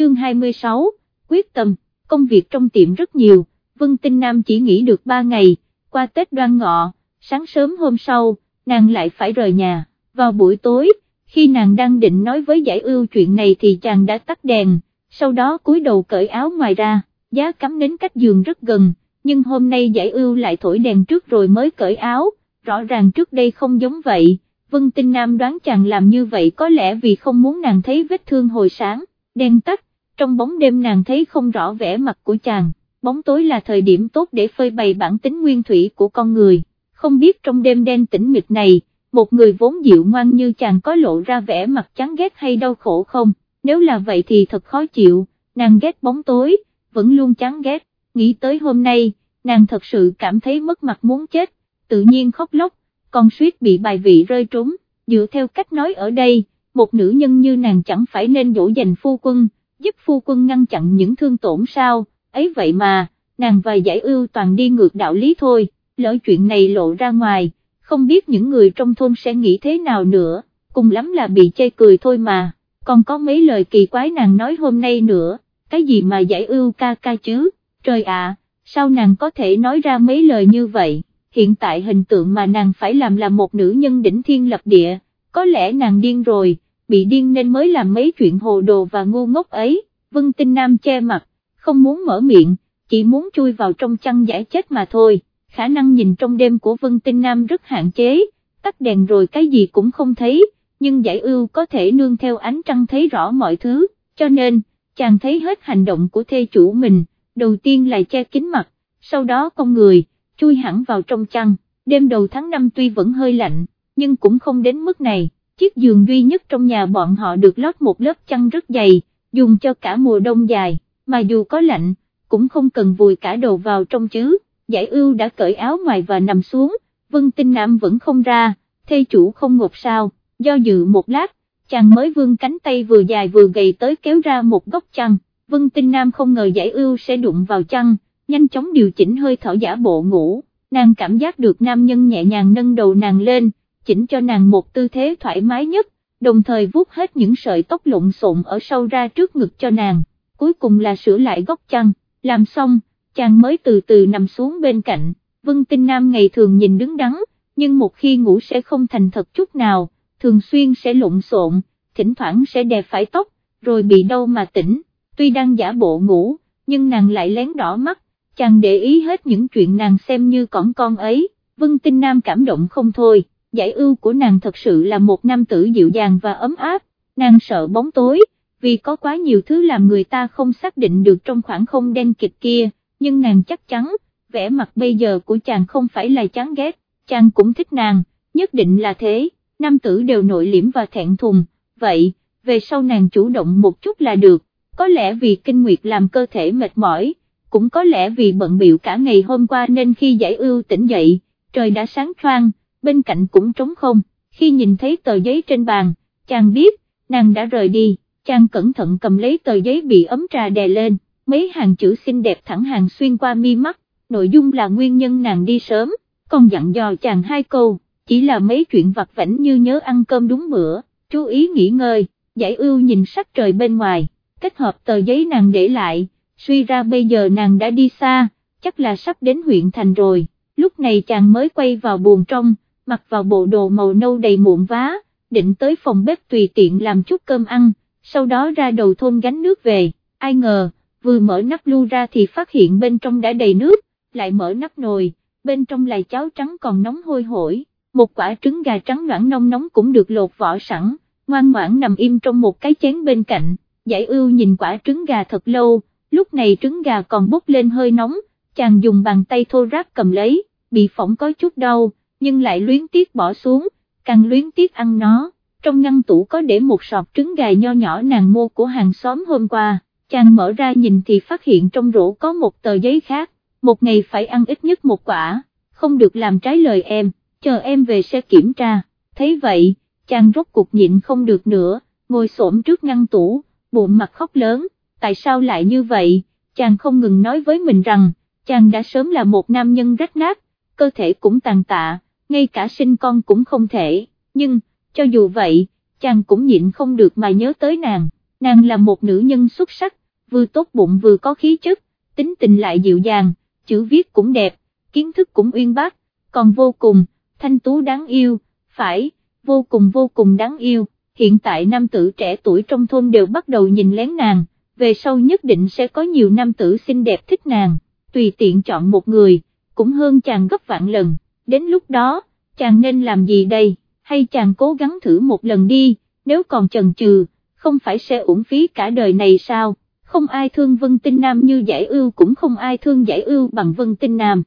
chương 26, quyết tâm, công việc trong tiệm rất nhiều, Vân Tinh Nam chỉ nghỉ được 3 ngày, qua Tết đoan ngọ, sáng sớm hôm sau, nàng lại phải rời nhà, vào buổi tối, khi nàng đang định nói với giải ưu chuyện này thì chàng đã tắt đèn, sau đó cúi đầu cởi áo ngoài ra, giá cắm đến cách giường rất gần, nhưng hôm nay giải ưu lại thổi đèn trước rồi mới cởi áo, rõ ràng trước đây không giống vậy, Vân Tinh Nam đoán chàng làm như vậy có lẽ vì không muốn nàng thấy vết thương hồi sáng, đèn tắt, trong bóng đêm nàng thấy không rõ vẻ mặt của chàng, bóng tối là thời điểm tốt để phơi bày bản tính nguyên thủy của con người, không biết trong đêm đen tĩnh mịch này, một người vốn dịu ngoan như chàng có lộ ra vẻ mặt chán ghét hay đau khổ không, nếu là vậy thì thật khó chịu, nàng ghét bóng tối, vẫn luôn chán ghét, nghĩ tới hôm nay, nàng thật sự cảm thấy mất mặt muốn chết, tự nhiên khóc lóc, còn suýt bị bài vị rơi trúng, dựa theo cách nói ở đây, một nữ nhân như nàng chẳng phải nên dỗ dành phu quân, giúp phu quân ngăn chặn những thương tổn sao, ấy vậy mà, nàng và giải ưu toàn đi ngược đạo lý thôi, lỡ chuyện này lộ ra ngoài, không biết những người trong thôn sẽ nghĩ thế nào nữa, cùng lắm là bị chê cười thôi mà, còn có mấy lời kỳ quái nàng nói hôm nay nữa, cái gì mà giải ưu ca ca chứ, trời ạ, sao nàng có thể nói ra mấy lời như vậy, hiện tại hình tượng mà nàng phải làm là một nữ nhân đỉnh thiên lập địa, có lẽ nàng điên rồi, bị điên nên mới làm mấy chuyện hồ đồ và ngu ngốc ấy, Vân Tinh Nam che mặt, không muốn mở miệng, chỉ muốn chui vào trong chăn giải chết mà thôi, khả năng nhìn trong đêm của Vân Tinh Nam rất hạn chế, tắt đèn rồi cái gì cũng không thấy, nhưng giải ưu có thể nương theo ánh trăng thấy rõ mọi thứ, cho nên, chàng thấy hết hành động của thê chủ mình, đầu tiên là che kín mặt, sau đó con người, chui hẳn vào trong chăn, đêm đầu tháng 5 tuy vẫn hơi lạnh, nhưng cũng không đến mức này, chiếc giường duy nhất trong nhà bọn họ được lót một lớp chăn rất dày, dùng cho cả mùa đông dài, mà dù có lạnh, cũng không cần vùi cả đầu vào trong chứ, giải ưu đã cởi áo ngoài và nằm xuống, vân tinh nam vẫn không ra, thê chủ không ngột sao, do dự một lát, chàng mới vươn cánh tay vừa dài vừa gầy tới kéo ra một góc chăn, vân tinh nam không ngờ giải ưu sẽ đụng vào chăn, nhanh chóng điều chỉnh hơi thở giả bộ ngủ, nàng cảm giác được nam nhân nhẹ nhàng nâng đầu nàng lên, chỉnh cho nàng một tư thế thoải mái nhất, đồng thời vuốt hết những sợi tóc lộn xộn ở sau ra trước ngực cho nàng, cuối cùng là sửa lại góc chăn, làm xong, chàng mới từ từ nằm xuống bên cạnh, Vân Tinh Nam ngày thường nhìn đứng đắn, nhưng một khi ngủ sẽ không thành thật chút nào, thường xuyên sẽ lộn xộn, thỉnh thoảng sẽ đè phải tóc, rồi bị đau mà tỉnh, tuy đang giả bộ ngủ, nhưng nàng lại lén đỏ mắt, chàng để ý hết những chuyện nàng xem như cỏn con ấy, Vân Tinh Nam cảm động không thôi, giải ưu của nàng thật sự là một nam tử dịu dàng và ấm áp, nàng sợ bóng tối, vì có quá nhiều thứ làm người ta không xác định được trong khoảng không đen kịch kia, nhưng nàng chắc chắn, vẻ mặt bây giờ của chàng không phải là chán ghét, chàng cũng thích nàng, nhất định là thế, nam tử đều nội liễm và thẹn thùng, vậy, về sau nàng chủ động một chút là được, có lẽ vì kinh nguyệt làm cơ thể mệt mỏi cũng có lẽ vì bận biệu cả ngày hôm qua nên khi giải ưu tỉnh dậy, trời đã sáng choang, bên cạnh cũng trống không, khi nhìn thấy tờ giấy trên bàn, chàng biết, nàng đã rời đi, chàng cẩn thận cầm lấy tờ giấy bị ấm trà đè lên, mấy hàng chữ xinh đẹp thẳng hàng xuyên qua mi mắt, nội dung là nguyên nhân nàng đi sớm, còn dặn dò chàng hai câu, chỉ là mấy chuyện vặt vảnh như nhớ ăn cơm đúng bữa, chú ý nghỉ ngơi, giải ưu nhìn sắc trời bên ngoài, kết hợp tờ giấy nàng để lại suy ra bây giờ nàng đã đi xa, chắc là sắp đến huyện thành rồi, lúc này chàng mới quay vào buồng trong, mặc vào bộ đồ màu nâu đầy muộn vá, định tới phòng bếp tùy tiện làm chút cơm ăn, sau đó ra đầu thôn gánh nước về, ai ngờ, vừa mở nắp lu ra thì phát hiện bên trong đã đầy nước, lại mở nắp nồi, bên trong là cháo trắng còn nóng hôi hổi, một quả trứng gà trắng loãng nông nóng cũng được lột vỏ sẵn, ngoan ngoãn nằm im trong một cái chén bên cạnh, giải ưu nhìn quả trứng gà thật lâu, lúc này trứng gà còn bốc lên hơi nóng, chàng dùng bàn tay thô ráp cầm lấy, bị phỏng có chút đau, nhưng lại luyến tiếc bỏ xuống, càng luyến tiếc ăn nó, trong ngăn tủ có để một sọt trứng gà nho nhỏ nàng mua của hàng xóm hôm qua, chàng mở ra nhìn thì phát hiện trong rổ có một tờ giấy khác, một ngày phải ăn ít nhất một quả, không được làm trái lời em, chờ em về sẽ kiểm tra, thấy vậy, chàng rốt cuộc nhịn không được nữa, ngồi xổm trước ngăn tủ, bụng mặt khóc lớn. Tại sao lại như vậy, chàng không ngừng nói với mình rằng, chàng đã sớm là một nam nhân rách nát, cơ thể cũng tàn tạ, ngay cả sinh con cũng không thể, nhưng, cho dù vậy, chàng cũng nhịn không được mà nhớ tới nàng, nàng là một nữ nhân xuất sắc, vừa tốt bụng vừa có khí chất, tính tình lại dịu dàng, chữ viết cũng đẹp, kiến thức cũng uyên bác, còn vô cùng, thanh tú đáng yêu, phải, vô cùng vô cùng đáng yêu, hiện tại nam tử trẻ tuổi trong thôn đều bắt đầu nhìn lén nàng, về sau nhất định sẽ có nhiều nam tử xinh đẹp thích nàng, tùy tiện chọn một người, cũng hơn chàng gấp vạn lần, đến lúc đó, chàng nên làm gì đây, hay chàng cố gắng thử một lần đi, nếu còn chần chừ, không phải sẽ uổng phí cả đời này sao, không ai thương Vân Tinh Nam như giải ưu cũng không ai thương giải ưu bằng Vân Tinh Nam.